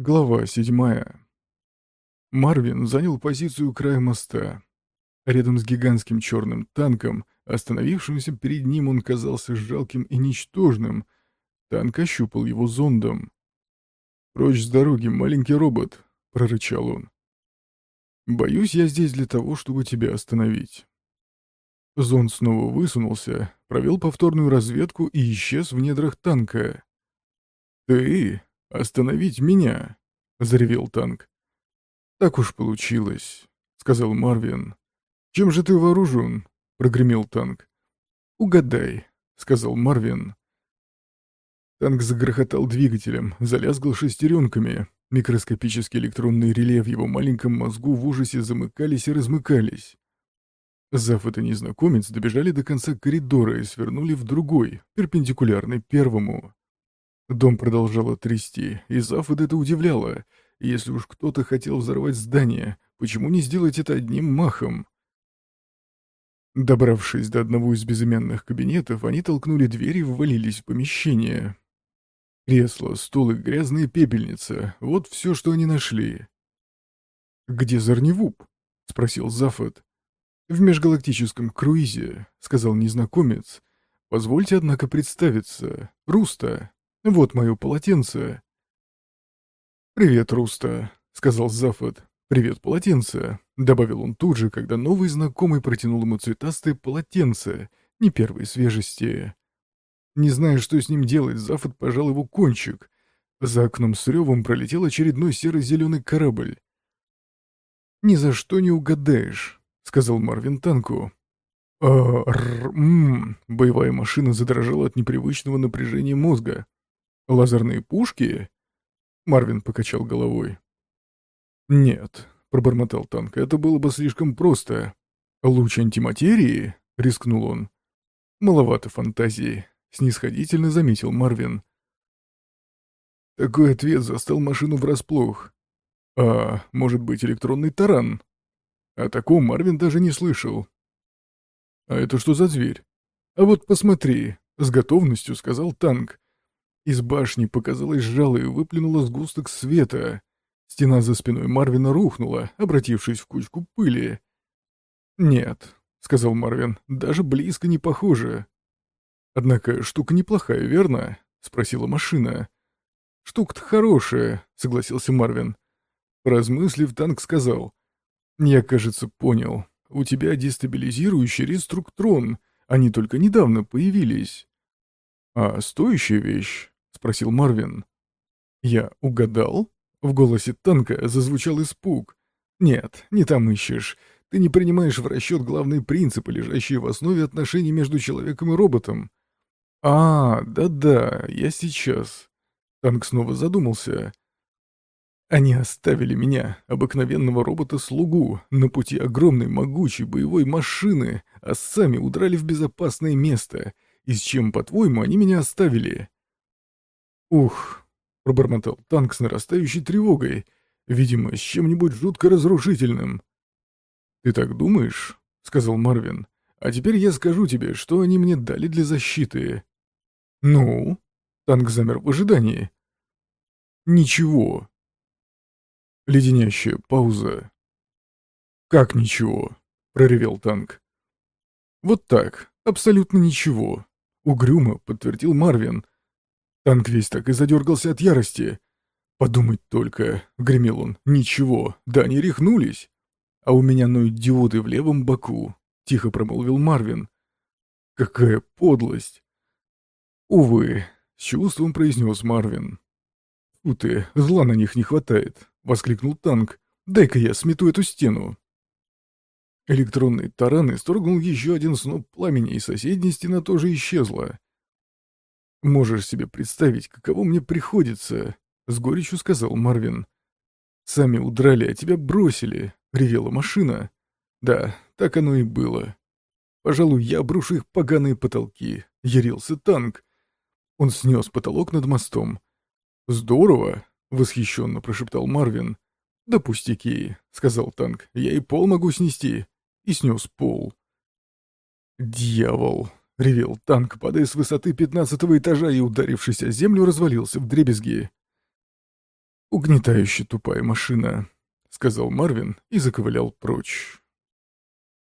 Глава седьмая. Марвин занял позицию края моста. Рядом с гигантским черным танком, остановившимся перед ним, он казался жалким и ничтожным. Танк ощупал его зондом. «Прочь с дороги, маленький робот!» — прорычал он. «Боюсь, я здесь для того, чтобы тебя остановить». Зонд снова высунулся, провел повторную разведку и исчез в недрах танка. «Ты «Остановить меня!» — заревел танк. «Так уж получилось», — сказал Марвин. «Чем же ты вооружен?» — прогремел танк. «Угадай», — сказал Марвин. Танк загрохотал двигателем, залязгал шестеренками. Микроскопические электронные реле в его маленьком мозгу в ужасе замыкались и размыкались. Зафот и незнакомец добежали до конца коридора и свернули в другой, перпендикулярный первому. Дом продолжало трясти, и Зафод это удивляло. Если уж кто-то хотел взорвать здание, почему не сделать это одним махом? Добравшись до одного из безымянных кабинетов, они толкнули дверь и ввалились в помещение. Кресло, стол и грязная пепельница — вот все, что они нашли. «Где Зарневуп?» — спросил Зафот. «В межгалактическом круизе», — сказал незнакомец. «Позвольте, однако, представиться. Руста, вот мое полотенце». «Привет, Руста», — сказал Зафот. «Привет, полотенце», — добавил он тут же, когда новый знакомый протянул ему цветастое полотенце, не первой свежести. Не зная, что с ним делать, Зафот пожал его кончик. За окном с ревом пролетел очередной серо-зеленый корабль. «Ни за что не угадаешь», — сказал Марвин Танку. а р м Боевая машина задрожала от непривычного напряжения мозга. «Лазерные пушки?» Марвин покачал головой. «Нет», — пробормотал танк, — «это было бы слишком просто. Луч антиматерии?» — рискнул он. «Маловато фантазии», — снисходительно заметил Марвин. Такой ответ застал машину врасплох. «А, может быть, электронный таран?» О таком Марвин даже не слышал. «А это что за зверь?» «А вот посмотри», — с готовностью сказал танк. Из башни показалось жало и выплюнуло сгусток света. Стена за спиной Марвина рухнула, обратившись в кучку пыли. «Нет», — сказал Марвин, — «даже близко не похоже». «Однако штука неплохая, верно?» — спросила машина. «Штука-то хорошая», — согласился Марвин. Размыслив, танк сказал. «Я, кажется, понял. У тебя дестабилизирующий реструктрон. Они только недавно появились». «А стоящая вещь?» — спросил Марвин. «Я угадал?» В голосе танка зазвучал испуг. «Нет, не там ищешь. Ты не принимаешь в расчет главные принципы, лежащие в основе отношений между человеком и роботом». «А, да-да, я сейчас». Танк снова задумался. Они оставили меня, обыкновенного робота-слугу, на пути огромной могучей боевой машины, а сами удрали в безопасное место. И с чем, по-твоему, они меня оставили? «Ух!» — пробормотал танк с нарастающей тревогой. «Видимо, с чем-нибудь жутко разрушительным». «Ты так думаешь?» — сказал Марвин. «А теперь я скажу тебе, что они мне дали для защиты». «Ну?» — танк замер в ожидании. «Ничего». Леденящая пауза. «Как ничего?» — проревел танк. «Вот так, абсолютно ничего», — угрюмо подтвердил Марвин. Танк весь так и задергался от ярости. «Подумать только», — гремел он, — «ничего, да они рехнулись». «А у меня ноют диоды в левом боку», — тихо промолвил Марвин. «Какая подлость!» «Увы», — с чувством произнес Марвин. «Фу ты, зла на них не хватает», — воскликнул танк. «Дай-ка я смету эту стену». Электронный таран исторгнул еще один сноп пламени, и соседняя стена тоже исчезла. «Можешь себе представить, каково мне приходится», — с горечью сказал Марвин. «Сами удрали, а тебя бросили», — ревела машина. «Да, так оно и было. Пожалуй, я обрушу их поганые потолки», — ярился танк. Он снес потолок над мостом. «Здорово», — восхищенно прошептал Марвин. «Да пустяки», — сказал танк, — «я и пол могу снести». И снес пол. «Дьявол», — ревел танк, падая с высоты пятнадцатого этажа и, ударившись о землю, развалился в дребезги. «Угнетающе тупая машина», — сказал Марвин и заковылял прочь.